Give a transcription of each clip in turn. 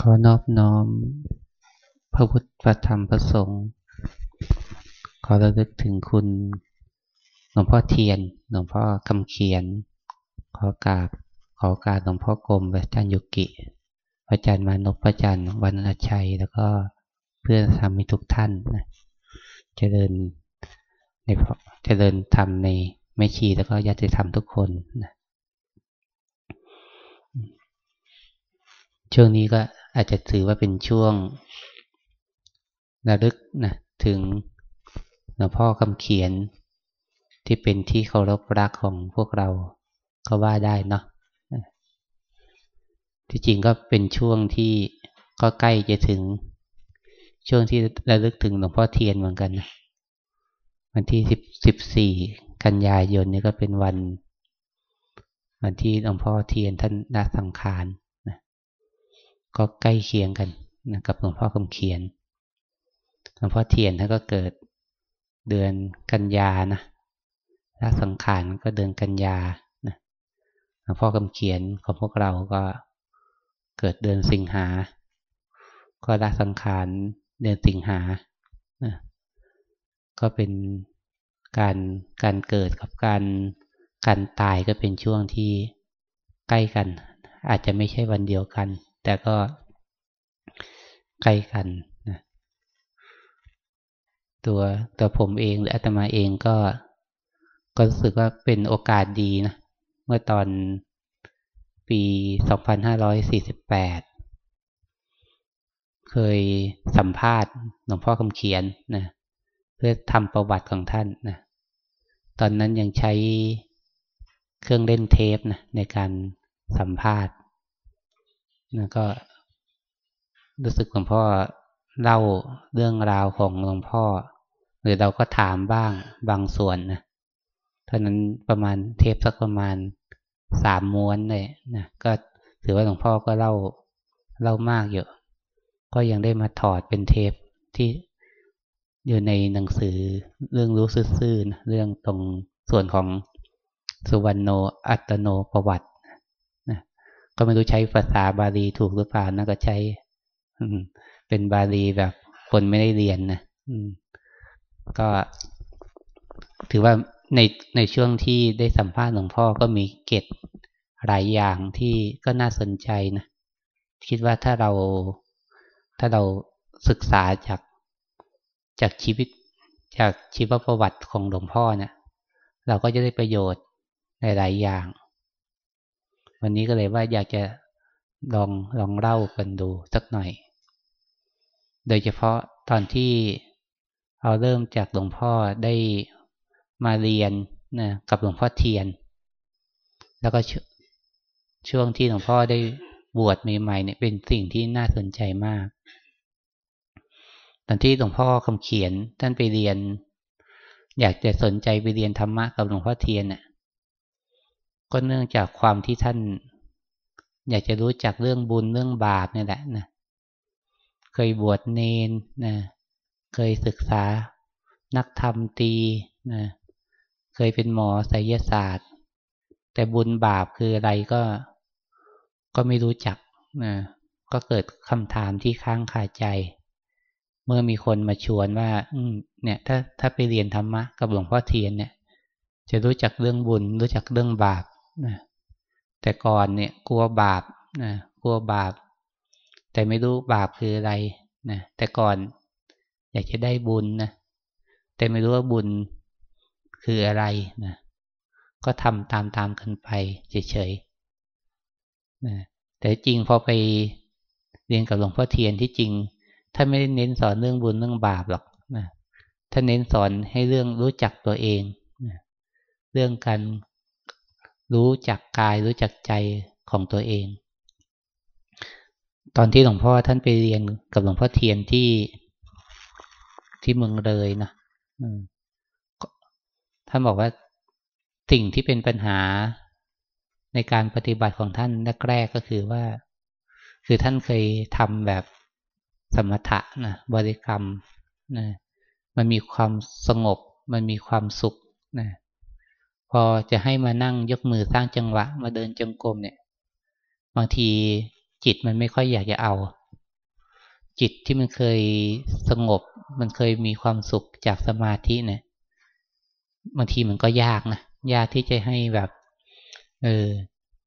ขอนอบน้อม พระพุทธพระธรรมพระสงฆ์ขอระลึกถึงคุณหลวงพ่อเทียน หลวงพ่อคำเขียน ขอกราบขอกราบหลวงพ่อกรมพระอาจารย์ยุกิพระอาจารย์มานพพระอาจารย์วันอาชัย แล้วก็เพื่อนธรรมทุกท่านนะจะเดินในจะเดินทำในแม่ชีแล้วก็ญาติธรรมทุกคนนะ ช่วงนี้ก็อาจจะถือว่าเป็นช่วงระลึกนะถึงหลวงพ่อคำเขียน ที่เป็นที่เคารพรักของพวกเราก็ว่าได้เนาะที่จริงก็เป็นช่วงที่ก็ใกล้จะถึงช่วงที่ระลึกถึงหลวงพ่อเทียนเหมือนกันนะวันที่สิบสิบสี่กันยายนนี่ก็เป็นวัน วันที่หลวงพ่อเทียนท่านละสังขาร ก็ใกล้เคียงกันนะกับหลวงพ่อคำเขียน หลวงพ่อเทียนท่านก็เกิดเดือนกันยานะละสังขารก็เดือนกันยานะหลวงพ่อคำเขียนของพวกเราก็เกิดเดือนสิงหา ก็ละสังขารเดือนสิงหานะก็เป็นการการเกิดกับการการตายก็เป็นช่วงที่ใกล้กัน อาจจะไม่ใช่วันเดียวกัน แต่ก็ใกล้กันนะตัวตัวผมเองหรืออาตมาเองก็ก็รู้สึกว่าเป็นโอกาสดีนะ เมื่อตอนปี 2548 เคยสัมภาษณ์หลวงพ่อคำเขียนนะเพื่อทำประวัติของท่านนะตอนนั้นยังใช้เครื่องเล่นเทปนะในการสัมภาษณ์ นะก็รู้สึกหลวงพ่อเล่าเรื่องราวของหลวงพ่อ หรือเราก็ถามบ้างบางส่วนนะเท่านั้นประมาณเทปสักประมาณสามม้วนเลยนะก็ถือว่าหลวงพ่อก็เล่าเล่ามากอยู่ก็ยังได้มาถอดเป็นเทปที่อยู่ในหนังสือเรื่องรู้ซื่อๆเรื่องตรงส่วนของสุวรรณโนอัตโนประวัติ ก็ไม่รู้ใช้ภาษาบาลีถูกหรือเปล่านะก็ใช้เป็นบาลีแบบคนไม่ได้เรียนนะก็ถือว่าในในช่วงที่ได้สัมภาษณ์หลวงพ่อก็มีเกตหลายอย่างที่ก็น่าสนใจนะคิดว่าถ้าเราถ้าเราศึกษาจากจากชีวิตจากชีวประวัติของหลวงพ่อเนะี่ยเราก็จะได้ประโยชน์ในหลายอย่าง วันนี้ก็เลยว่าอยากจะลองลองเล่ากันดูสักหน่อย โดยเฉพาะตอนที่เราเริ่มจากหลวงพ่อได้มาเรียนนะกับหลวงพ่อเทียน แล้วก็ช่วงที่หลวงพ่อได้บวชใหม่ๆเนี่ยเป็นสิ่งที่น่าสนใจมาก ตอนที่หลวงพ่อคำเขียนท่านไปเรียน อยากจะสนใจไปเรียนธรรมะกับหลวงพ่อเทียนเนี่ย ก็เนื่องจากความที่ท่าน อยากจะรู้จักเรื่องบุญเรื่องบาปนี่แหละนะเคยบวชเนนนะเคยศึกษานักธรรมตีนะเคยเป็นหมอไสยศาสตร์ แต่บุญบาปคืออะไรก็ก็ไม่รู้จักนะก็เกิดคำถามที่ค้างคาใจ เมื่อมีคนมาชวนว่า อืเนี่ย ถ้าถ้าไปเรียนธรรมะกับหลวงพ่อเทียนเนี่ย จะรู้จักเรื่องบุญ รู้จักเรื่องบาป นะแต่ก่อนเนี่ยกลัวบาปนะกลัวบาป แต่ไม่รู้บาปคืออะไรนะแต่ก่อนอยากจะได้บุญนะแต่ไม่รู้ว่าบุญคืออะไรนะก็ทำตามตามกันไปเฉยๆนะแต่จริงพอไปเรียนกับหลวงพ่อเทียนที่จริงถ้าไม่ได้เน้นสอนเรื่องบุญเรื่องบาปหรอกนะถ้าเน้นสอนให้เรื่องรู้จักตัวเองนะเรื่องการ รู้จักกายรู้จักใจของตัวเอง ตอนที่หลวงพ่อท่านไปเรียนกับหลวงพ่อเทียนที่ที่เมืองเลยนะท่านบอกว่าสิ่งที่เป็นปัญหาในการปฏิบัติของท่านแรกๆก็คือว่า คือท่านเคยทำแบบสมถะนะบริกรรมนะมันมีความสงบ มันมีความสุขนะ พอจะให้มานั่งยกมือสร้างจังหวะ มาเดินจงกรมเนี่ย บางทีจิตมันไม่ค่อยอยากจะเอา จิตที่มันเคยสงบ มันเคยมีความสุขจากสมาธิเนี่ยบางทีมันก็ยากนะยากที่จะให้แบบเออ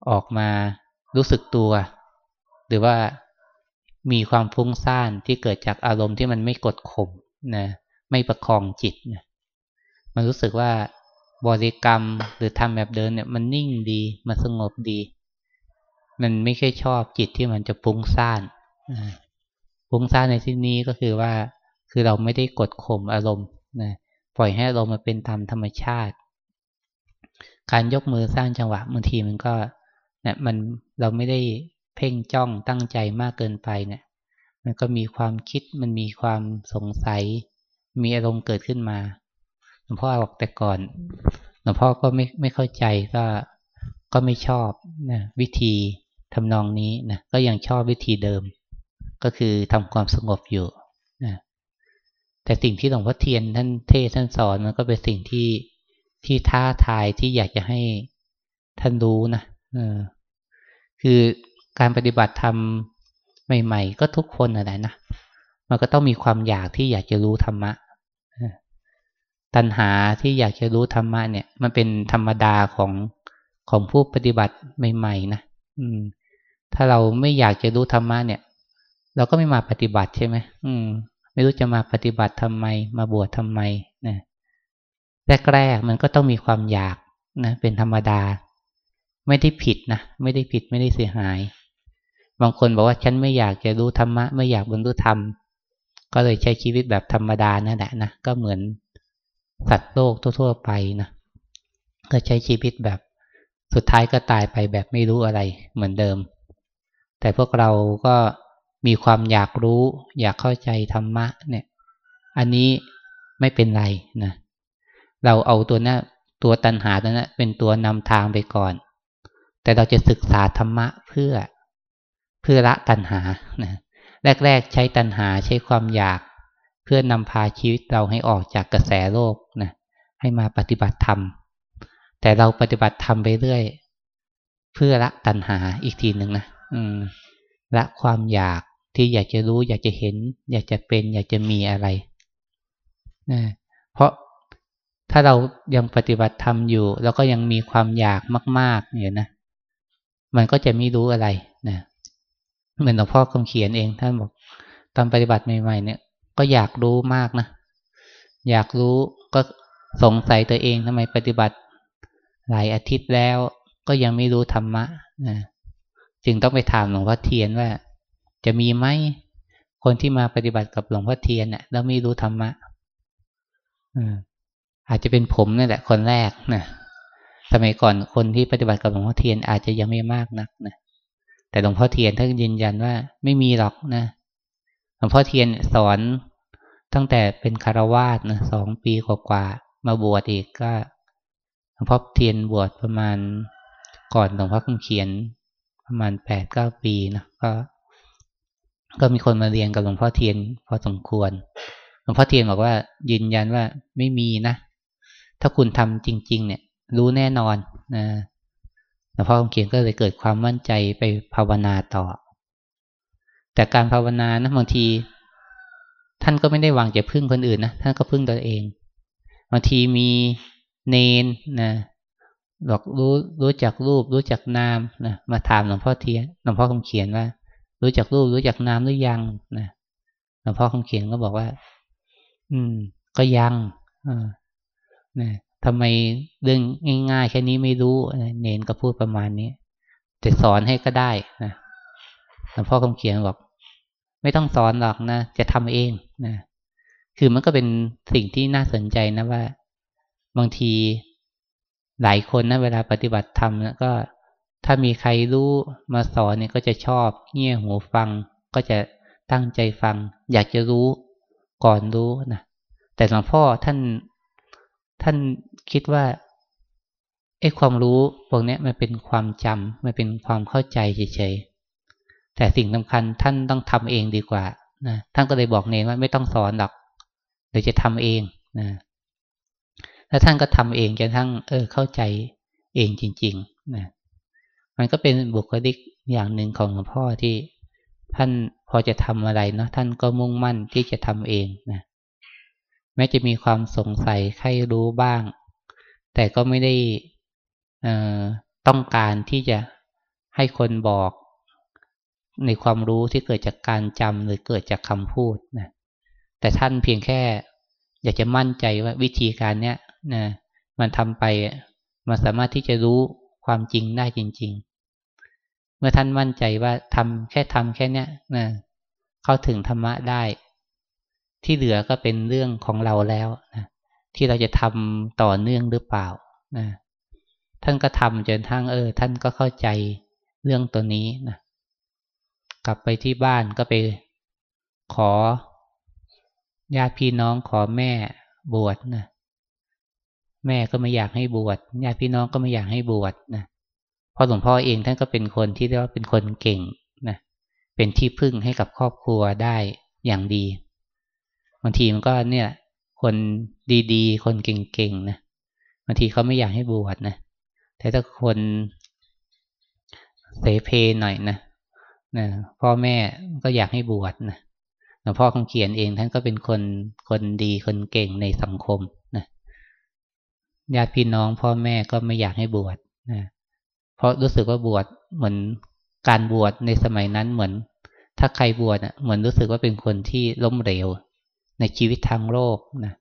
ออกมารู้สึกตัว หรือว่ามีความฟุ้งซ่านที่เกิดจากอารมณ์ที่มันไม่กดข่มนะไม่ประคองจิตนะมันรู้สึกว่า บริกรรมหรือทำแบบเดินเนี่ยมันนิ่งดีมันสงบดี มันไม่ใช่ชอบจิตที่มันจะฟุ้งซ่านฟุ้งซ่านในที่นี้ก็คือว่า คือเราไม่ได้กดข่มอารมณ์นะปล่อยให้อารมณ์มาเป็นธรรมธรรมชาติ การยกมือสร้างจังหวะบางทีมันก็เนี่ยมันเราไม่ได้เพ่งจ้องตั้งใจมากเกินไปเนี่ย มันก็มีความคิดมันมีความสงสัย มีอารมณ์เกิดขึ้นมา หลวงพ่อบอกแต่ก่อนหลวงพ่อก็ไม่ไม่เข้าใจก็ก็ไม่ชอบนะวิธีทำนองนี้นะก็ยังชอบวิธีเดิม ก็คือทำความสงบอยู่นะแต่สิ่งที่หลวงพ่อเทียนท่านเทศท่านสอนมันก็เป็นสิ่งที่ที่ท้าทายที่อยากจะให้ท่านรู้นะเออคือการปฏิบัติธรรมใหม่ ๆ ก็ทุกคนอะไรนะมันก็ต้องมีความอยากที่อยากจะรู้ธรรมะ ตัณหาที่อยากจะรู้ธรรมะเนี่ย มันเป็นธรรมดาของของผู้ปฏิบัติใหม่ๆนะอืม ถ้าเราไม่อยากจะรู้ธรรมะเนี่ย เราก็ไม่มาปฏิบัติใช่ไหมอืม ไม่รู้จะมาปฏิบัติทำไม มาบวชทำไมนะแรกๆมันก็ต้องมีความอยากนะเป็นธรรมดา ไม่ได้ผิดนะไม่ได้ผิดไม่ได้เสียหาย บางคนบอกว่าฉันไม่อยากจะรู้ธรรมะ ไม่อยากบรรลุธรรม ก็เลยใช้ชีวิตแบบธรรมดานั่นแหละนะก็เหมือน สัตว์โลกทั่ว ๆ ไปนะก็ใช้ชีวิตแบบสุดท้ายก็ตายไปแบบไม่รู้อะไรเหมือนเดิม แต่พวกเราก็มีความอยากรู้ อยากเข้าใจธรรมะเนี่ย อันนี้ไม่เป็นไรนะเราเอาตัวนั้นตัวตัณหาตัวนั้นเป็นตัวนำทางไปก่อน แต่เราจะศึกษาธรรมะเพื่อเพื่อละตัณหานะแรกๆใช้ตัณหาใช้ความอยาก เพื่อนำพาชีวิตเราให้ออกจากกระแสโลกนะให้มาปฏิบัติธรรม แต่เราปฏิบัติธรรมไปเรื่อย เพื่อละตัณหาอีกทีหนึ่งนะละความอยากที่อยากจะรู้ อยากจะเห็น อยากจะเป็น อยากจะมีอะไรนะเพราะถ้าเรายังปฏิบัติธรรมอยู่ แล้วก็ยังมีความอยากมาก ๆ เนี่ยนะมันก็จะไม่รู้อะไรนะเหมือนหลวงพ่อคำเขียนเองท่านบอกตอนปฏิบัติใหม่ๆเนี่ย ก็อยากรู้มากนะ อยากรู้ก็สงสัยตัวเองทำไมปฏิบัติหลายอาทิตย์แล้วก็ยังไม่รู้ธรรมะนะจึงต้องไปถามหลวงพ่อเทียนว่า จะมีไหมคนที่มาปฏิบัติกับหลวงพ่อเทียนเน่ยแล้วไม่รู้ธรรมะอาจจะเป็นผมนั่แหละคนแรกนะสมัยก่อนคนที่ปฏิบัติกับหลวงพ่อเทียนอาจจะยังไม่มากนักนะแต่หลวงพ่อเทียนท่านยืนยันว่า ไม่มีหรอกนะ หลวงพ่อเทียนสอนตั้งแต่เป็นฆราวาสนะสองปีกว่าๆมาบวชอีกก็หลวงพ่อเทียนบวชประมาณก่อนหลวงพ่อคำเขียน ประมาณแปดเก้าปีนะก็ ก็มีคนมาเรียนกับหลวงพ่อเทียนพอสมควรหลวงพ่อเทียนบอกว่ายืนยันว่าไม่มีนะถ้าคุณทำจริง ๆ เนี่ย รู้แน่นอนนะหลวงพ่อคำเขียนก็เลยเกิดความมั่นใจไปภาวนาต่อ แต่การภาวนานะบางที ท่านก็ไม่ได้วางจะพึ่งคนอื่นนะท่านก็พึ่งตัวเองบางทีมีเนนนะบอกรู้รู้จักรูป รู้จักนามนะมาถามหลวงพ่อเทียนหลวงพ่อคำเขียนว่า รู้จักรูปรู้จักนามหรือยังนะหลวงพ่อคำเขียนก็บอกว่า อืม ก็ยังอ่านะทำไมเรื่องง่ายๆแค่นี้ไม่รู้เนนก็พูดประมาณนี้แต่สอนให้ก็ได้นะหลวงพ่อคำเขียนบอก ไม่ต้องสอนหรอกนะ จะทำเองนะ คือมันก็เป็นสิ่งที่น่าสนใจนะว่า บางทีหลายคนนะเวลาปฏิบัติธรรมนะก็ถ้ามีใครรู้มาสอนเนี่ยก็จะชอบเงี่ยหูฟัง ก็จะตั้งใจฟัง อยากจะรู้ก่อนรู้นะแต่หลวงพ่อท่านท่านคิดว่าไอ้ความรู้พวกนี้มันเป็นความจำมันเป็นความเข้าใจเฉย แต่สิ่งสำคัญท่านต้องทำเองดีกว่านะท่านก็เลยบอกเนนว่าไม่ต้องสอนหรอกเดี๋ยวจะทำเองนะแล้วท่านก็ทำเองจนทั้งเออเข้าใจเองจริงๆนะมันก็เป็นบุคลิกอย่างหนึ่งของหลวงพ่อที่ท่านพอจะทำอะไรเนาะท่านก็มุ่งมั่นที่จะทำเองนะแม้จะมีความสงสัยใครรู้บ้าง แต่ก็ไม่ได้ต้องการที่จะให้คนบอก ในความรู้ที่เกิดจากการจำหรือเกิดจากคำพูดนะแต่ท่านเพียงแค่ อยากจะมั่นใจว่าวิธีการเนี้ยนะมันทำไปมันสามารถที่จะรู้ความจริงได้จริง ๆ เมื่อท่านมั่นใจว่าทำแค่ทำแค่เนี้ยนะเข้าถึงธรรมะได้ ที่เหลือก็เป็นเรื่องของเราแล้วนะที่เราจะทำต่อเนื่องหรือเปล่านะท่านก็ทำจนทั้งเออ ท่านก็เข้าใจเรื่องตัวนี้นะ กลับไปที่บ้านก็ไปขอญาติพี่น้องขอแม่บวชนะแม่ก็ไม่อยากให้บวชญาติพี่น้องก็ไม่อยากให้บวชนะพราะหลวงพ่อเองท่านก็เป็นคนที่เรียกว่าเป็นคนเก่งนะเป็นที่พึ่งให้กับครอบครัวได้อย่างดีบางทีมันก็เนี่ย คนดีๆ คนเก่งๆนะบางทีเขาไม่อยากให้บวชนะแต่ถ้าคนเสเพหน่อยนะ นะพ่อแม่ก็อยากให้บวชนะหลวงพ่อคงเขียนเองท่านก็เป็นคนคนดีคนเก่งในสังคมนะญาติพี่น้องพ่อแม่ก็ไม่อยากให้บวชนะเพราะรู้สึกว่าบวชเหมือนการบวชในสมัยนั้นเหมือน ถ้าใครบวชอะเหมือนรู้สึกว่าเป็นคนที่ล้มเหลว ในชีวิตทางโลกนะ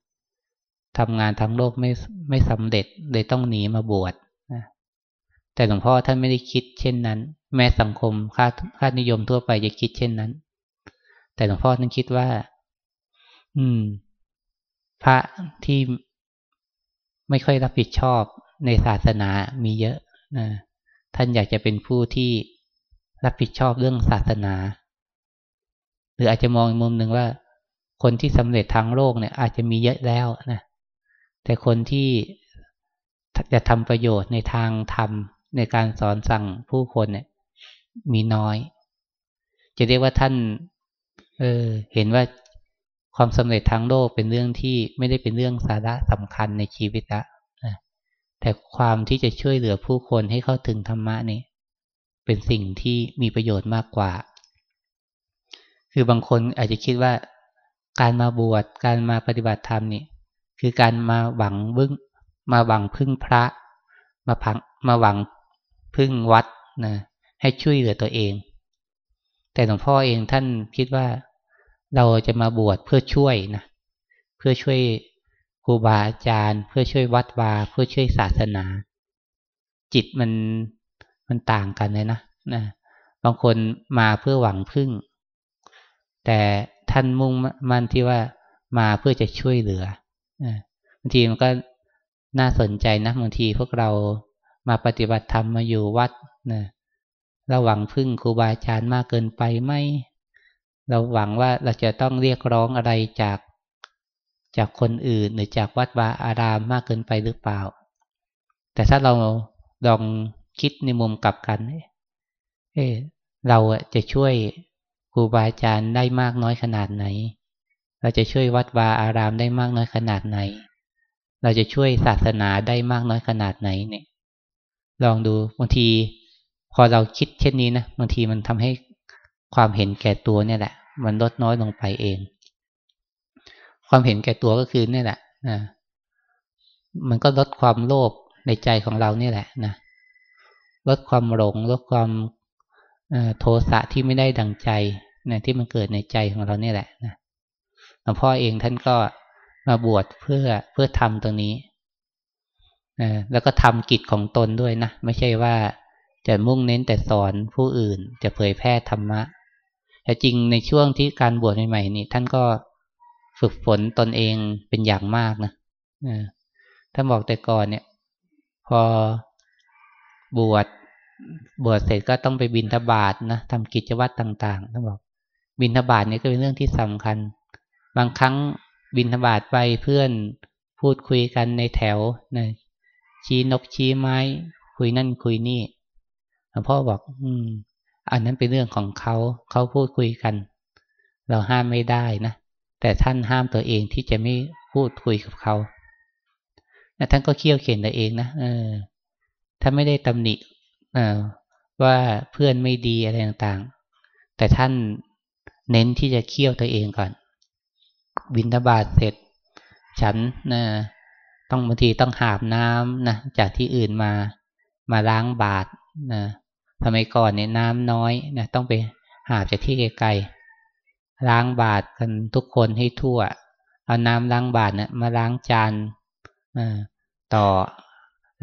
ทำงานทางโลกไม่ไม่สำเร็จเลยต้องหนีมาบวชนะแต่หลวงพ่อท่านไม่ได้คิดเช่นนั้น แม้สังคมค่าค่านิยมทั่วไปจะคิดเช่นนั้น แต่หลวงพ่อท่านคิดว่า อืม พระที่ไม่ค่อยรับผิดชอบในศาสนามีเยอะนะท่านอยากจะเป็นผู้ที่รับผิดชอบเรื่องศาสนา หรืออาจจะมองอีกมุมหนึ่งว่า คนที่สำเร็จทางโลกเนี่ย อาจจะมีเยอะแล้วนะแต่คนที่จะทำประโยชน์ในทางธรรมในการสอนสั่งผู้คนเนี่ย มีน้อย จะเรียกว่าท่าน เออ เห็นว่าความสำเร็จทางโลกเป็นเรื่องที่ไม่ได้เป็นเรื่องสาระสำคัญในชีวิตละแต่ความที่จะช่วยเหลือผู้คนให้เข้าถึงธรรมะนี่เป็นสิ่งที่มีประโยชน์มากกว่า คือบางคนอาจจะคิดว่าการมาบวชการมาปฏิบัติธรรมนี่คือการมาหวังบึ้งมาหวังพึ่งพระ มาพังมาหวังพึ่งวัดนะ ให้ช่วยเหลือตัวเอง แต่หลวงพ่อเองท่านคิดว่าเราจะมาบวชเพื่อช่วยนะเพื่อช่วยครูบาอาจารย์ เพื่อช่วยวัดวาเพื่อช่วยศาสนา จิตมันมันต่างกันเลยนะนะบางคนมาเพื่อหวังพึ่ง แต่ท่านมุ่งมั่นที่ว่ามาเพื่อจะช่วยเหลือบางทีมันก็น่าสนใจนะบางทีพวกเรามาปฏิบัติธรรมมาอยู่วัดนะ เราหวังพึ่งครูบาอาจารย์มากเกินไปไหมเราหวังว่าเราจะต้องเรียกร้องอะไรจากจากคนอื่นหรือจากวัดวาอารามมากเกินไปหรือเปล่า แต่ถ้าเราลองคิดในมุมกลับกัน เออเราจะช่วยครูบาอาจารย์ได้มากน้อยขนาดไหน เราจะช่วยวัดวาอารามได้มากน้อยขนาดไหน เราจะช่วยศาสนาได้มากน้อยขนาดไหนเนี่ย ลองดูบางที พอเราคิดเช่นนี้นะบางทีมันทำให้ความเห็นแก่ตัวเนี่ยแหละ มันลดน้อยลงไปเอง ความเห็นแก่ตัวก็คือเนี่ยแหละนะมันก็ลดความโลภในใจของเราเนี่ยแหละนะลดความหลงลดความโทสะที่ไม่ได้ดังใจนะที่มันเกิดในใจของเราเนี่ยแหละนะหลวงพ่อเองท่านก็มาบวชเพื่อเพื่อทำตรงนี้นะแล้วก็ทำกิจของตนด้วยนะ ไม่ใช่ว่า จะมุ่งเน้นแต่สอนผู้อื่น จะเผยแพร่ธรรมะ แต่จริงในช่วงที่การบวชใหม่ๆนี่ท่านก็ฝึกฝนตนเองเป็นอย่างมากนะท่านบอกแต่ก่อนเนี่ย พอบวชบวชเสร็จก็ต้องไปบินทบาทนะทำกิจวัตรต่างๆท่านบอก บินทบาทนี่ก็เป็นเรื่องที่สำคัญ บางครั้งบินทบาทไปเพื่อนพูดคุยกันในแถวนะชี้นกชี้ไม้ คุยนั่นคุยนี่ พ่อบอก อืม อันนั้นเป็นเรื่องของเขา เขาพูดคุยกัน เราห้ามไม่ได้นะ แต่ท่านห้ามตัวเองที่จะไม่พูดคุยกับเขาท่านก็เคี่ยวเข็นตัวเองนะเออถ้าไม่ได้ตำหนิเออว่าเพื่อนไม่ดีอะไรต่างๆ แต่ท่านเน้นที่จะเคี่ยวตัวเองก่อน บินทบาทเสร็จ ฉันนะต้องบางทีต้องหาบน้ำนะจากที่อื่นมามาล้างบาทนะ ทำไมก่อนเนี่ยน้ำน้อยนะต้องไปหาจากที่ไกลๆล้างบาทกันทุกคนให้ทั่ว เอาน้ำล้างบาทนะมาล้างจานต่อ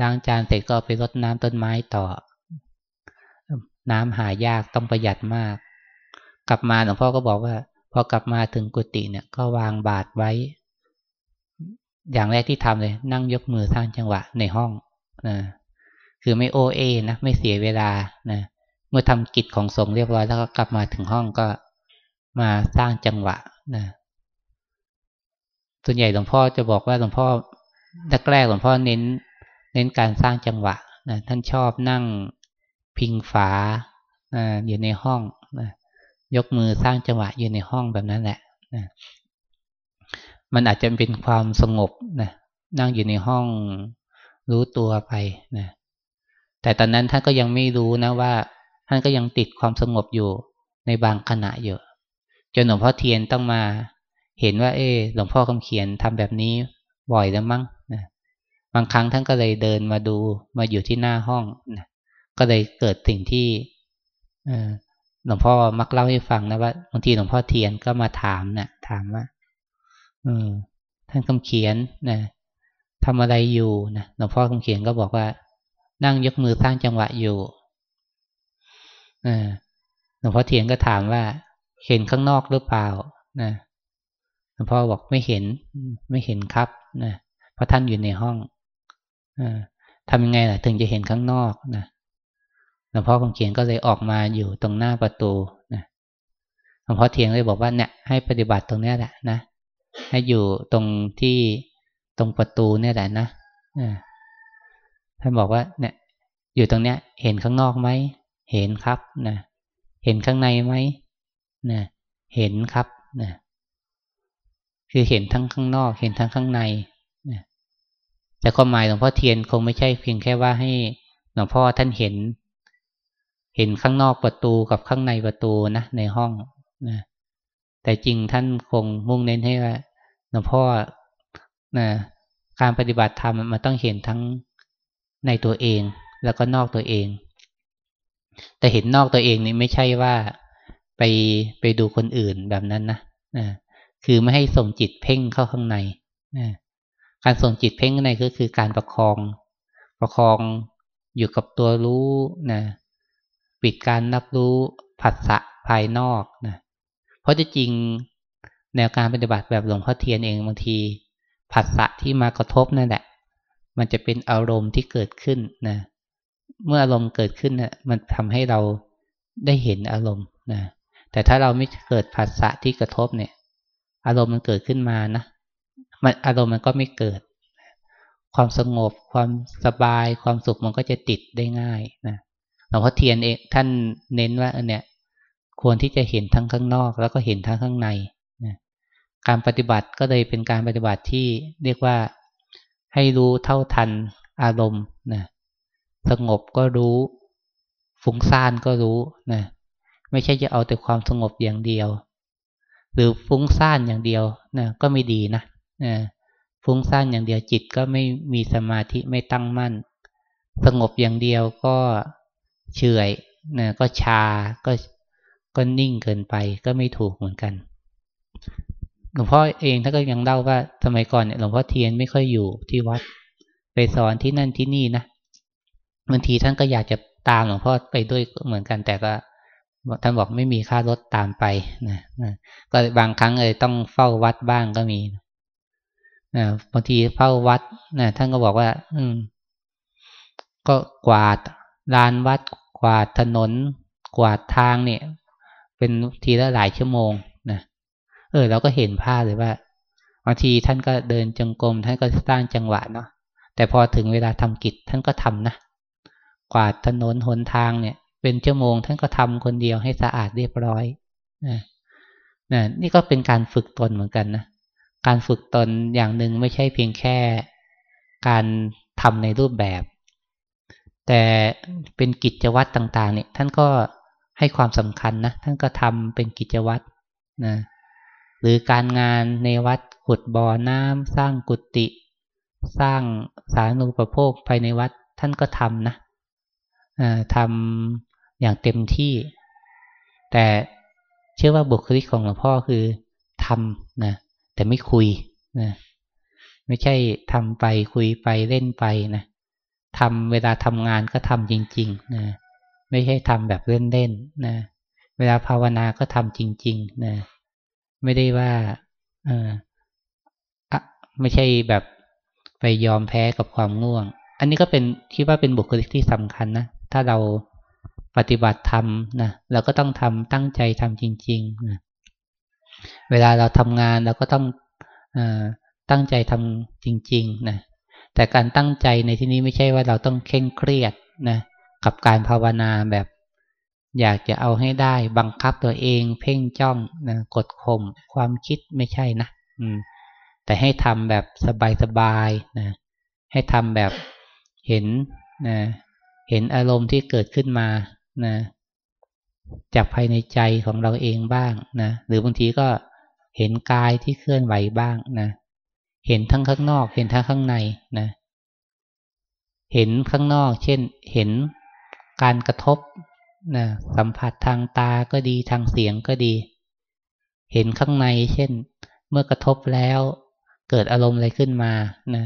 ล้างจานเสร็จก็ไปรดน้ำต้นไม้ต่อ น้ำหายากต้องประหยัดมาก กลับมาหลวงพ่อก็บอกว่า พอกลับมาถึงกุฏิเนี่ย ก็วางบาทไว้ อย่างแรกที่ทำเลย นั่งยกมือสร้างจังหวะในห้องนะ คือไม่โอเอนะไม่เสียเวลานะเมื่อทำกิจของสงฆ์เรียบร้อยแล้วก็กลับมาถึงห้องก็มาสร้างจังหวะนะส่วนใหญ่หลวงพ่อจะบอกว่าหลวงพ่อแรกๆหลวงพ่อเน้น เน้นการสร้างจังหวะนะท่านชอบนั่งพิงฝาอยู่ในห้องนะยกมือสร้างจังหวะอยู่ในห้องแบบนั้นแหละนะมันอาจจะเป็นความสงบนะนั่งอยู่ในห้องรู้ตัวไปนะ แต่ตอนนั้นท่านก็ยังไม่รู้นะว่า ท่านก็ยังติดความสงบอยู่ในบางขณะอยู่จนหลวงพ่อเทียนต้องมา เห็นว่า เออหลวงพ่อคำเขียนทำแบบนี้บ่อยแล้วมั้งนะบางครั้งท่านก็เลยเดินมาดูมาอยู่ที่หน้าห้องนะก็เลยเกิดสิ่งที่หลวงพ่อมักเล่าให้ฟังนะว่าบางทีหลวงพ่อเทียนก็มาถามนะถามว่าเออท่านคำเขียนนะทำอะไรอยู่นะหลวงพ่อคำเขียนก็บอกว่า นั่งยกมือสร้างจังหวะอยู่หลวงพ่อเทียนก็ถามว่า เห็นข้างนอกหรือเปล่านะหลวงพ่อบอกไม่เห็น ไม่เห็นครับนะเพราะท่านอยู่ในห้องอทำยังไงล่ะ ถึงจะเห็นข้างนอกนะหลวงพ่อคำเขียนก็เลยออกมาอยู่ตรงหน้าประตูนะหลวงพ่อเทียนเลยบอกว่าเนี่ยให้ปฏิบัติตรงนี้แหละนะให้อยู่ตรงที่ตรงประตูเนี่ยแหละนะท่านบอกว่าเนี่ย อยู่ตรงเนี้ย เห็นข้างนอกไหม เห็นครับนะเห็นข้างในไหมนะเห็นครับนะคือเห็นทั้งข้างนอก เห็นทั้งข้างในนะแต่ความหมายหลวงพ่อเทียนคงไม่ใช่เพียงแค่ว่าให้หลวงพ่อท่านเห็น เห็นข้างนอกประตูกับข้างในประตูนะในห้องนะแต่จริงท่านคงมุ่งเน้นให้ว่าหลวงพ่อนะการปฏิบัติธรรมมันต้องเห็นทั้งในตัวเอง แล้วก็นอกตัวเอง แต่เห็นนอกตัวเองนี่ไม่ใช่ว่าไปไปดูคนอื่นแบบนั้นนะนะคือไม่ให้ส่งจิตเพ่งเข้าข้างในนะการส่งจิตเพ่งข้างในก็คือการประคอง ประคองอยู่กับตัวรู้นะปิดการนับรู้ผัสสะภายนอกนะเพราะจริงแนวการปฏิบัติแบบหลวงพ่อเทียนเองบางทีผัสสะที่มากระทบนั่นแหละ มันจะเป็นอารมณ์ที่เกิดขึ้นนะ เมื่ออารมณ์เกิดขึ้นนะ่ะมันทำให้เราได้เห็นอารมณ์นะแต่ถ้าเราไม่เกิดผัสสะที่กระทบเนี่ย อารมณ์มันเกิดขึ้นมานะมันอารมณ์มันก็ไม่เกิด ความสงบความสบายความสุขมันก็จะติดได้ง่ายนะหลวงพ่อเทียนเองท่านเน้นว่าเนี่ยควรที่จะเห็นทั้งข้างนอก แล้วก็เห็นทั้งข้างในการปฏิบัติก็เลยเป็นการปฏิบัติที่เรียกว่าให้รู้เท่าทันอารมณ์นะ สงบก็รู้ ฟุ้งซ่านก็รู้นะไม่ใช่จะเอาแต่ความสงบอย่างเดียว หรือฟุ้งซ่านอย่างเดียวนะก็ไม่ดีนะนะฟุ้งซ่านอย่างเดียวจิตก็ไม่มีสมาธิไม่ตั้งมั่น สงบอย่างเดียวก็เฉยนะก็ชาก็ก็นิ่งเกินไปก็ไม่ถูกเหมือนกันหลวงพ่อเองท่านก็ยังเล่าว่าสมัยก่อนเนี่ยหลวงพ่อเทียนไม่ค่อยอยู่ที่วัด ไปสอนที่นั่นที่นี่นะ บางทีท่านก็อยากจะตามหลวงพ่อไปด้วยเหมือนกัน แต่ก็ท่านบอกไม่มีค่ารถตามไปนะก็บางครั้งเลยต้องเฝ้าวัดบ้างก็มีนะบางทีเฝ้าวัดนะท่านก็บอกว่า อืม ก็กวาดลานวัด กวาดถนน กวาดทางเนี่ย เป็นทีละหลายชั่วโมงนะเออ เราก็เห็นภาพเลยว่าบางทีท่านก็เดินจงกรมท่านก็สร้างจังหวะเนาะแต่พอถึงเวลาทำกิจท่านก็ทำนะ กวาดถนนหนทางเนี่ย เป็นชั่วโมงท่านก็ทำคนเดียวให้สะอาดเรียบร้อยนะนะนี่ก็เป็นการฝึกตนเหมือนกันนะการฝึกตนอย่างหนึ่งไม่ใช่เพียงแค่การทำในรูปแบบ แต่เป็นกิจวัตรต่าง ๆ เนี่ย ท่านก็ให้ความสำคัญนะท่านก็ทำเป็นกิจวัตรนะหรือการงานในวัดขุดบ่อน้ำสร้างกุฏิสร้างสารูปโภคภายในวัดท่านก็ทำนะ ทำอย่างเต็มที่ แต่เชื่อว่าบุคลิกของหลวงพ่อคือทำนะแต่ไม่คุยนะไม่ใช่ทำไปคุยไปเล่นไปนะทำเวลาทำงานก็ทำจริงๆนะไม่ใช่ทำแบบเล่นๆนะเวลาภาวนาก็ทำจริงๆนะไม่ได้ว่าเออไม่ใช่แบบไปยอมแพ้กับความง่วง อันนี้ก็เป็นคิดว่าเป็นบุคลิกที่สำคัญนะ ถ้าเราปฏิบัติธรรมนะเราก็ต้องทำตั้งใจทำจริงๆนะเวลาเราทำงานเราก็ต้องอตั้งใจทำจริงๆนะแต่การตั้งใจในที่นี้ไม่ใช่ว่าเราต้องเคร่งเครียดนะกับการภาวนาแบบ อยากจะเอาให้ได้บังคับตัวเอง เพ่งจ้องนะกดข่มความคิดไม่ใช่นะอืมแต่ให้ทำแบบสบายๆนะให้ทำแบบเห็นนะ เห็นอารมณ์ที่เกิดขึ้นมานะจากภายในใจของเราเองบ้างนะหรือบางทีก็เห็นกายที่เคลื่อนไหวบ้างนะเห็นทั้งข้างนอก เห็นทั้งข้างในนะเห็นข้างนอก เช่นเห็นการกระทบนะสัมผัสทางตาก็ดีทางเสียงก็ดี เห็นข้างใน เช่น เมื่อกระทบแล้ว เกิดอารมณ์อะไรขึ้นมานะ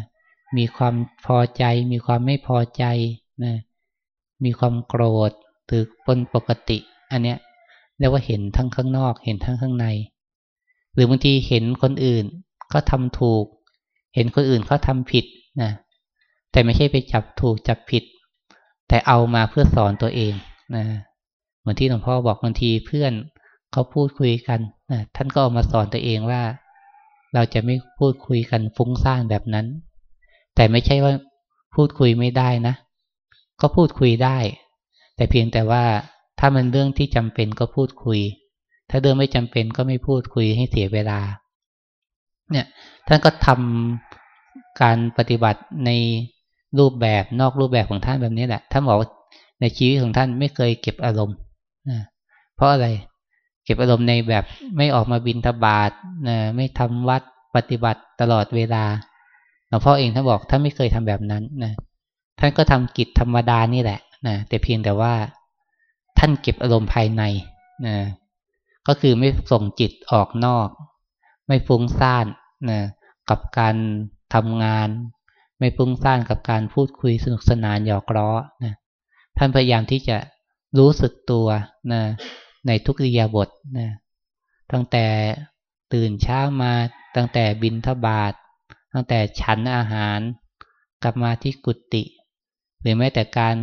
มีความพอใจ มีความไม่พอใจนะ มีความโกรธหรือปนปกติ อันเนี้ยเรียกว่าเห็นทั้งข้างนอก เห็นทั้งข้างใน หรือบางทีเห็นคนอื่นก็ทำถูก เห็นคนอื่นเขาทาผิดนะแต่ไม่ใช่ไปจับถูกจับผิด แต่เอามาเพื่อสอนตัวเองนะเหมือนที่หลวงพ่อบอกบางทีเพื่อนเขาพูดคุยกันนะท่านก็เอามาสอนตัวเองว่า เราจะไม่พูดคุยกันฟุ้งซ่านแบบนั้น แต่ไม่ใช่ว่าพูดคุยไม่ได้นะ ก็พูดคุยได้ แต่เพียงแต่ว่าถ้ามันเรื่องที่จำเป็นก็พูดคุย ถ้าเรื่องไม่จำเป็นก็ไม่พูดคุยให้เสียเวลา เนี่ยท่านก็ทำการปฏิบัติในรูปแบบนอกรูปแบบของท่านแบบนี้แหละท่านบอกในชีวิตของท่านไม่เคยเก็บอารมณ์นะเพราะอะไรเก็บอารมณ์ในแบบไม่ออกมาบินทบาทนะไม่ทำวัดปฏิบัติตลอดเวลาหลวงพ่อเองท่านบอกท่านไม่เคยทำแบบนั้นนะ ท่านก็ทำกิจธรรมดานี่แหละนะแต่เพียงแต่ว่าท่านเก็บอารมณ์ภายในนะก็คือไม่ส่งจิตออกนอก ไม่ฟุ้งซ่านนะกับการทำงาน ไม่ฟุ้งซ่านกับการพูดคุยสนุกสนานหยอกล้อนะท่านพยายามที่จะรู้สึกตัวนะในทุกริยาบทนะตั้งแต่ตื่นเช้ามาตั้งแต่บินทบาท ตั้งแต่ฉันอาหาร กลับมาที่กุฏิ หรือแม้แต่การ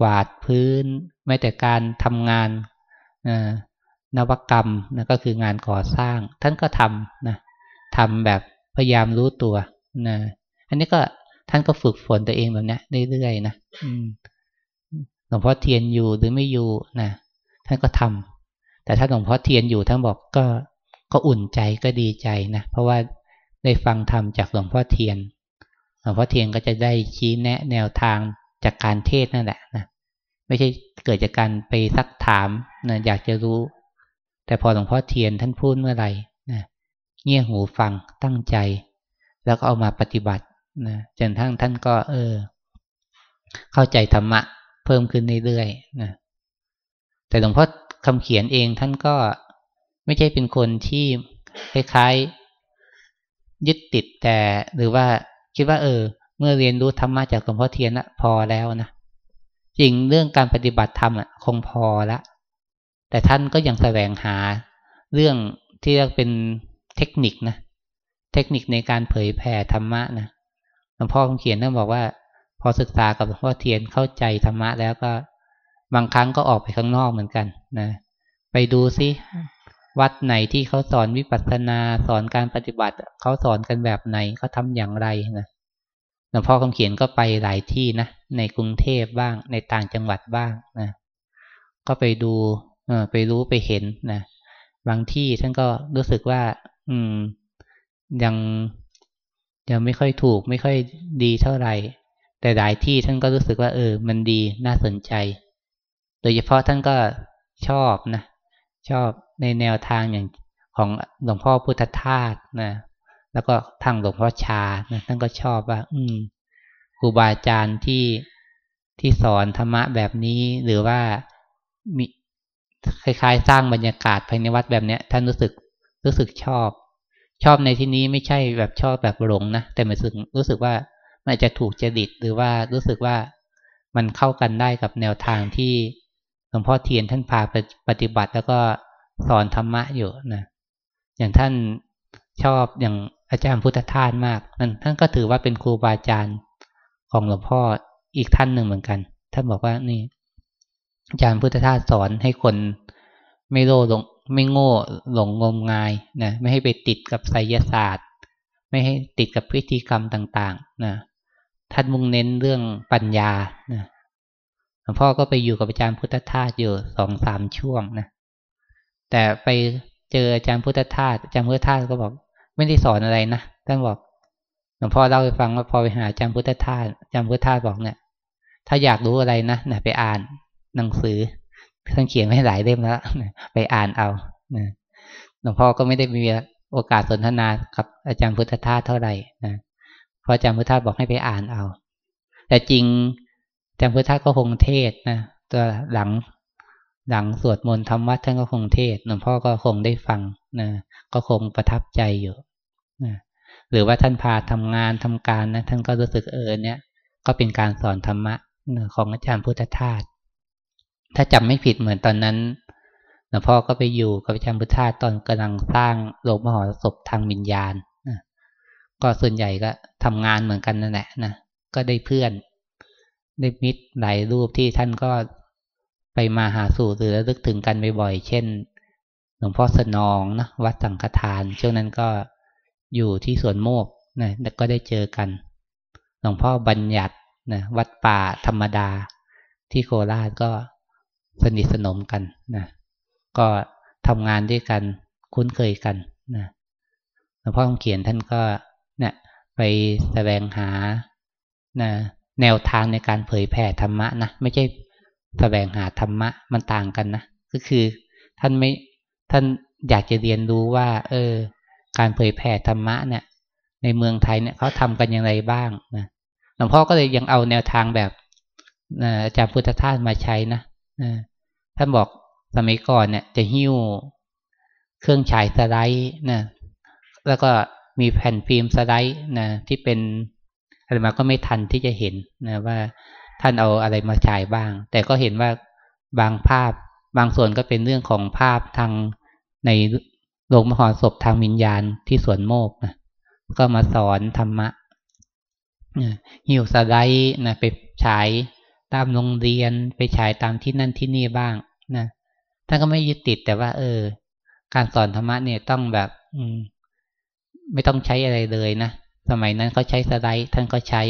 กวาดพื้นไม่แต่การทำงานนวกรรมนะก็คืองานก่อสร้าง ท่านก็ทำนะทำแบบพยายามรู้ตัวนะอันนี้ก็ท่านก็ฝึกฝนตัวเองแบบนี้เรื่อยๆนะหลวงพ่อเทียนอยู่หรือไม่อยู่นะท่านก็ทำแต่ถ้าหลวงพ่อเทียนอยู่ท่านบอกก็ก็อุ่นใจก็ดีใจนะเพราะว่าได้ฟังธรรมจากหลวงพ่อเทียนหลวงพ่อเทียนก็จะได้ชี้แนะแนวทาง จากการเทศนั่นแหละนะไม่ใช่เกิดจากการไปซักถามนะอยากจะรู้ แต่พอหลวงพ่อเทียนท่านพูดเมื่อไหร่นะเงี่ยหูฟังตั้งใจ แล้วก็เอามาปฏิบัตินะจนทั้งท่านก็ เออ เข้าใจธรรมะ เพิ่มขึ้นเรื่อยๆนะแต่หลวงพ่อคำเขียนเองท่านก็ไม่ใช่เป็นคนที่คล้ายๆยึดติดแต่หรือว่าคิดว่า เออ เมื่อเรียนรู้ธรรมะจากหลวงพ่อเทียนนะพอแล้วนะจริงเรื่องการปฏิบัติธรรมอะ คงพอละ แต่ท่านก็ยังแสวงหาเรื่องที่เรียกเป็นเทคนิคนะเทคนิคในการเผยแผ่ธรรมะนะหลวงพ่อคงเขียนท่านบอกว่า พอศึกษากับหลวงพ่อเทียนเข้าใจธรรมะแล้วก็บางครั้งก็ออกไปข้างนอกเหมือนกันนะไปดูซิวัดไหนที่เขาสอนวิปัสสนาสอนการปฏิบัติเขาสอนกันแบบไหนเขาทาอย่างไรนะ หลวงพ่อคำเขียนก็ไปหลายที่นะ ในกรุงเทพบ้าง ในต่างจังหวัดบ้างนะ ก็ไปดูเอไปรู้ไปเห็นนะ บางที่ท่านก็รู้สึกว่า อืม ยังยังไม่ค่อยถูก ไม่ค่อยดีเท่าไหร่ แต่หลายที่ท่านก็รู้สึกว่า เออ มันดีน่าสนใจ โดยเฉพาะท่านก็ชอบนะ ชอบในแนวทางอย่างของหลวงพ่อพุทธทาสนะ แล้วก็ทางหลวงพ่อชานะท่านก็ชอบว่า อืมครูบาอาจารย์ที่ที่สอนธรรมะแบบนี้ หรือว่ามีคล้ายๆ สร้างบรรยากาศภายในวัดแบบเนี้ย ท่านรู้สึกรู้สึกชอบ ชอบในที่นี้ไม่ใช่แบบชอบแบบหลงนะแต่หมายถึงรู้สึกว่ามันจะถูกจดิตหรือว่ารู้สึกว่ามันเข้ากันได้กับแนวทางที่หลวงพ่อเทียนท่านพาปฏิบัติแล้วก็สอนธรรมะอยู่นะอย่างท่านชอบอย่าง อาจารย์พุทธทาสมากนั่นท่านก็ถือว่าเป็นครูบาอาจารย์ของหลวงพ่ออีกท่านหนึ่งเหมือนกัน ท่านบอกว่านี่ อาจารย์พุทธทาสสอนให้คนไม่โลหลงไม่โง่หลงงมงายนะไม่ให้ไปติดกับไสยศาสตร์ ไม่ให้ติดกับพิธีกรรมต่างๆนะท่านมุ่งเน้นเรื่องปัญญานะหลวงพ่อก็ไปอยู่กับอาจารย์พุทธทาสอยู่สองสามช่วงนะแต่ไปเจออาจารย์พุทธทาสอาจารย์พุทธทาสก็บอก ไม่ได้สอนอะไรนะท่านบอกหลวงพ่อเล่าให้ฟังว่าพอไปหาอาจารย์พุทธทาสอาจารย์พุทธทาสบอกเนี่ย ถ้าอยากรู้อะไรนะนะไปอ่านหนังสือท่านเขียนไว้หลายเล่มแล้วไปอ่านเอาหลวงพ่อก็ไม่ได้มีโอกาสสนทนากับอาจารย์พุทธทาสเท่าไหร่นะพราะอาจารย์พุทธทาสบอกให้ไปอ่านเอา แต่จริงอาจารย์พุทธทาสก็คงเทศนะตัวหลังหลังสวดมนต์ทำวัดท่านก็คงเทศหลวงพ่อก็คงได้ฟัง นะก็คงประทับใจอยู่นะหรือว่าท่านพาทำงานทำการนะท่านก็รู้สึกเออเนี่ย ก็เป็นการสอนธรรมะของอาจารย์พุทธทาสถ้าจำไม่ผิดเหมือนตอนนั้นหลวงพ่อก็ไปอยู่กับอาจารย์พุทธทาสตอนกำลังสร้างโรงมหรสพทางวิญญาณนะก็ส่วนใหญ่ก็ทำงานเหมือนกันนั่นแหละนะก็ได้เพื่อนได้มิตรหลายรูปที่ท่านก็ไปมาหาสู่หรือระลึกถึงกันบ่อยๆ เช่น หลวงพ่อสนองนะวัดสังฆทาน ช่วงนั้นก็อยู่ที่สวนโมกนะก็ได้เจอกัน หลวงพ่อบัญญัตินะวัดป่าธรรมดา ที่โคราชก็สนิทสนมกันนะก็ทำงานด้วยกันคุ้นเคยกันนะหลวงพ่อเขียนท่านก็เนี่ยไปแสวงหานะแนวทางในการเผยแผ่ธรรมะนะไม่ใช่แสวงหาธรรมะมันต่างกันนะก็คือท่านไม่ ท่านอยากจะเรียนรู้ว่า เออ การเผยแผ่ธรรมะเนี่ย ในเมืองไทยเนี่ยเขาทำกันอย่างไรบ้างนะหลวงพ่อก็เลยยังเอาแนวทางแบบอาจารย์พุทธทาสมาใช้นะท่านบอกสมัยก่อนเนี่ย จะหิ้วเครื่องฉายสไลด์นะแล้วก็มีแผ่นฟิล์มสไลด์นะที่เป็นอะไรมาก็ไม่ทันที่จะเห็นนะว่าท่านเอาอะไรมาฉายบ้าง แต่ก็เห็นว่าบางภาพ บางส่วนก็เป็นเรื่องของภาพทางในโรงมหรสพทางวิญญาณที่สวนโมกข์นะก็มาสอนธรรมะหิ้วสไลด์นะไปฉายตามโรงเรียนไปฉายตามที่นั่นที่นี่บ้างนะท่านก็ไม่ยึดติดแต่ว่า เออ การสอนธรรมะเนี่ยต้องแบบ อืม ไม่ต้องใช้อะไรเลยนะสมัยนั้นเขาใช้สไลด์ท่านก็ใช้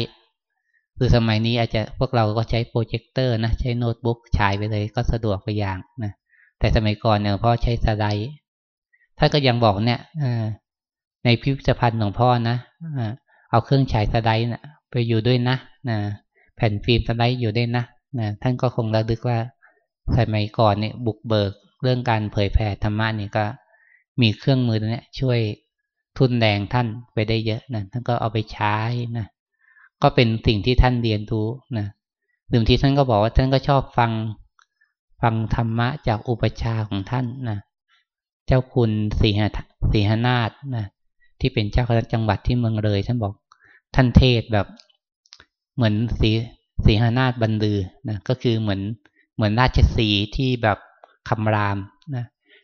หรือสมัยนี้อาจจะพวกเราก็ใช้โปรเจคเตอร์นะใช้โน้ตบุ๊กฉายไปเลยก็สะดวกไปอย่างนะแต่สมัยก่อนเนี่ยพ่อใช้สไลด์ท่านก็ยังบอกเนี่ยในพิพิธภัณฑ์ของพ่อนะเอาเครื่องฉายสไลด์นะไปอยู่ด้วยนะนะแผ่นฟิล์มสไลด์อยู่ด้วยนะนะท่านก็คงระลึกว่าสมัยก่อนเนี่ยบุกเบิกเรื่องการเผยแผ่ธรรมะเนี่ยก็มีเครื่องมือเนี่ยช่วยทุนแรงท่านไปได้เยอะนะท่านก็เอาไปใช้นะ ก็เป็นสิ่งที่ท่านเรียนรู้นะหรือบางทีท่านก็บอกว่าท่านก็ชอบฟังฟังธรรมะจากอุปชาของท่านนะเจ้าคุณสีหสีหนาฏนะที่เป็นเจ้าคณะจังหวัดที่เมืองเลยท่านบอกท่านเทศแบบเหมือนสีสีหนาฏบรรลือนะก็คือเหมือนเหมือนราชสีที่แบบคำรามนะ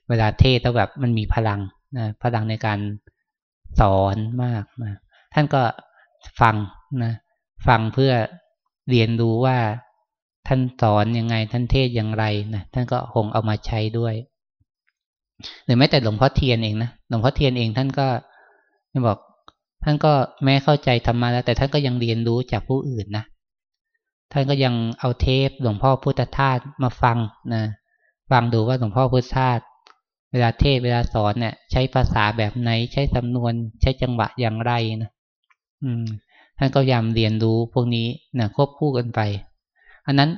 เวลาเทศแล้วแบบมันมีพลังนะพลังในการสอนมากนะท่านก็ฟังนะ ฟังเพื่อเรียนรู้ว่าท่านสอนยังไงท่านเทศอย่างไรนะท่านก็คงเอามาใช้ด้วยหรือแม้แต่หลวงพ่อเทียนเองนะหลวงพ่อเทียนเองท่านก็บอก ท่านก็แม้เข้าใจธรรมะแล้ว แต่ท่านก็ยังเรียนรู้จากผู้อื่นนะท่านก็ยังเอาเทปหลวงพ่อพุทธทาสมาฟังนะฟังดูว่าหลวงพ่อพุทธทาสเวลาเทศเวลาสอนเนี่ย ใช้ภาษาแบบไหน ใช้สำนวน ใช้จังหวะอย่างไรนะอืม ท่านก็ยายามเรียนรู้พวกนี้นะควบคู่กันไป อันนั้น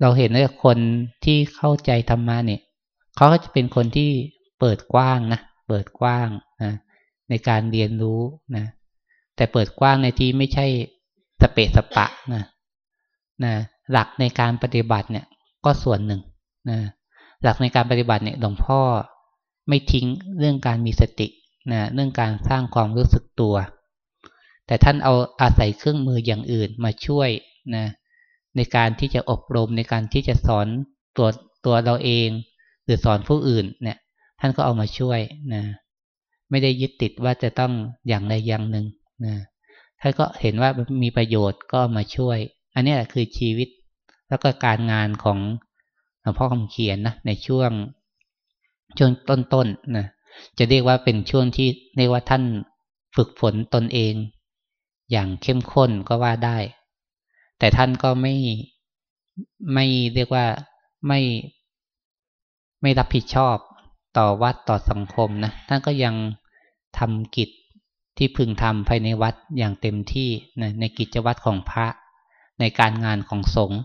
เราเห็นว่าคนที่เข้าใจธรรมะเนี่ยเขาก็จะเป็นคนที่เปิดกว้างนะเปิดกว้างนะในการเรียนรู้นะแต่เปิดกว้างในที่ไม่ใช่สเปะสปะนะนะหลักในการปฏิบัติเนี่ยก็ส่วนหนึ่งนะหลักในการปฏิบัติเนี่ยหลวงพ่อไม่ทิ้งเรื่องการมีสตินะเรื่องการสร้างความรู้สึกตัว แต่ท่านเอาอาศัยเครื่องมืออย่างอื่นมาช่วยนะในการที่จะอบรมในการที่จะสอนตัวตัวเราเอง หรือสอนผู้อื่นเนี่ย ท่านก็เอามาช่วยนะไม่ได้ยึดติดว่าจะต้องอย่างใดอย่างหนึ่งนะท่านก็เห็นว่ามีประโยชน์ก็มาช่วย อันนี้แหละคือชีวิต แล้วก็การงานของหลวงพ่อคำเขียนนะในช่วงช่วงต้นๆนนะจะเรียกว่าเป็นช่วงที่เรียกว่าท่านฝึกฝนตนเอง อย่างเข้มข้นก็ว่าได้ แต่ท่านก็ไม่ไม่เรียกว่าไม่ไม่รับผิดชอบต่อวัดต่อสังคมนะท่านก็ยังทำกิจที่พึงทำภายในวัดอย่างเต็มที่นะในกิจวัตรของพระในการงานของสงฆ์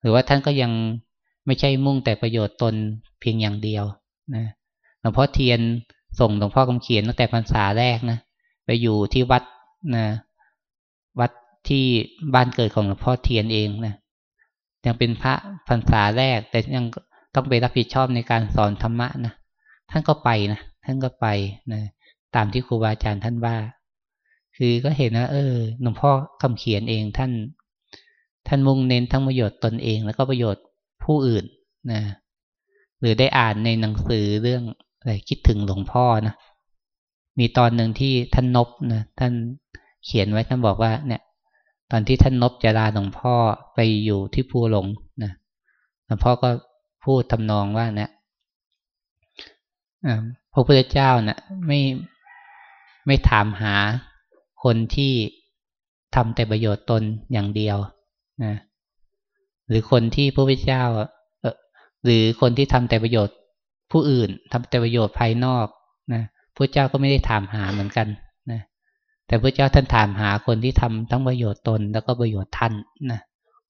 หรือว่าท่านก็ยังไม่ใช่มุ่งแต่ประโยชน์ตนเพียงอย่างเดียวนะหลวงพ่อเทียนส่งหลวงพ่อคำเขียนตั้งแต่พรรษาแรกนะไปอยู่ที่วัดนะ ที่บ้านเกิดของหลวงพ่อเทียนเองนะยังเป็นพระพรรษาแรก แต่ยังต้องไปรับผิดชอบในการสอนธรรมะนะท่านก็ไปนะท่านก็ไปนะตามที่ครูบาอาจารย์ท่านว่า คือก็เห็นนะเออหลวงพ่อคำเขียนเองท่าน ท่านมุ่งเน้นทั้งประโยชน์ตนเอง แล้วก็ประโยชน์ผู้อื่นนะหรือได้อ่านในหนังสือเรื่องอะไรคิดถึงหลวงพ่อนะมีตอนหนึ่งที่ท่านนบนะท่านเขียนไว้ท่านบอกว่าเนี่ย ตอนที่ท่านนบจะลาหลวงพ่อไปอยู่ที่ภูหลงนะหลวงพ่อก็พูดทำนองว่าเนี่ยพระพุทธเจ้านะ่ะไม่ไม่ถามหาคนที่ทำแต่ประโยชน์ตนอย่างเดียวนะหรือคนที่พระพุทธเจ้าหรือคนที่ทำแต่ประโยชน์ผู้อื่นทำแต่ประโยชน์ภายนอกนะพระเจ้าก็ไม่ได้ถามหาเหมือนกัน แต่พระเจ้าท่านถามหาคนที่ทำทั้งประโยชน์ตนแล้วก็ประโยชน์ท่านนะ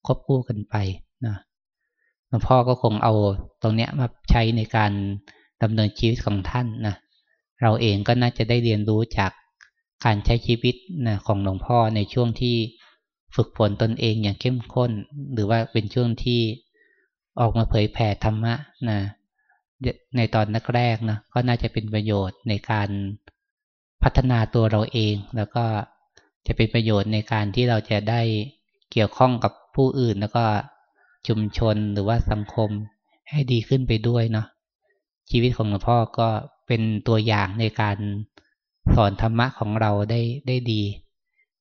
ควบคู่กันไปนะหลวงพ่อก็คงเอาตรงเนี้ยมาใช้ในการดำเนินชีวิตของท่านนะเราเองก็น่าจะได้เรียนรู้จากการใช้ชีวิตนะของหลวงพ่อในช่วงที่ฝึกฝนตนเองอย่างเข้มข้น หรือว่าเป็นช่วงที่ออกมาเผยแผ่ธรรมะนะในตอนแรกๆนะก็น่าจะเป็นประโยชน์ในการ พัฒนาตัวเราเอง แล้วก็จะเป็นประโยชน์ในการที่เราจะได้เกี่ยวข้องกับผู้อื่น แล้วก็ชุมชนหรือว่าสังคมให้ดีขึ้นไปด้วยเนาะชีวิตของหลวงพ่อก็เป็นตัวอย่างในการสอนธรรมะของเราได้ได้ดี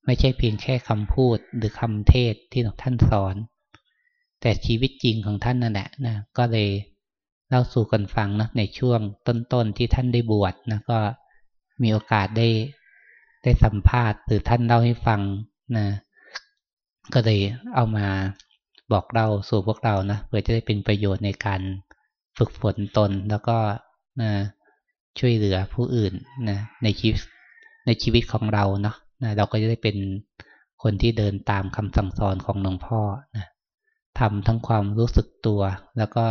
ไม่ใช่เพียงแค่คำพูดหรือคำเทศที่ท่านสอน แต่ชีวิตจริงของท่านนั่นแหละนะก็เลยเล่าสู่กันฟังนะในช่วงต้นๆที่ท่านได้บวชนะก็ มีโอกาสได้ได้สัมภาษณ์หรือท่านเล่าให้ฟังนะ ก็เลยเอามาบอกเราสู่พวกเรานะเพื่อจะได้เป็นประโยชน์ในการฝึกฝนตนแล้วก็นะช่วยเหลือผู้อื่นนะในชีวิตในชีวิตของเราเนาะนะเราก็จะได้เป็นคนที่เดินตามคำสั่งสอนของหลวงพ่อนะทำทั้งความรู้สึกตัว แล้วก็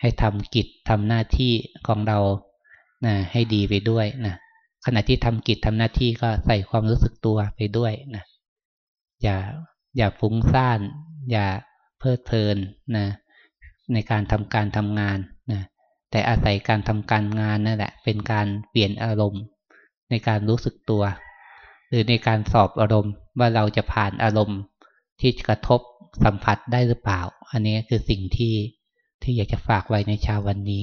ให้ทำกิจทำหน้าที่ของเรานะให้ดีไปด้วยนะ ขณะที่ทำกิจทำหน้าที่ก็ใส่ความรู้สึกตัวไปด้วยนะอย่าอย่าฟุ้งซ่าน อย่าเพลิดเพลินนะในการทำการทำงานนะแต่อาศัยการทำการงานนั่นแหละ เป็นการเปลี่ยนอารมณ์ ในการรู้สึกตัว หรือในการสอบอารมณ์ว่าเราจะผ่านอารมณ์ที่กระทบสัมผัสได้หรือเปล่า อันนี้คือสิ่งที่ที่อยากจะฝากไว้ในเช้าวันนี้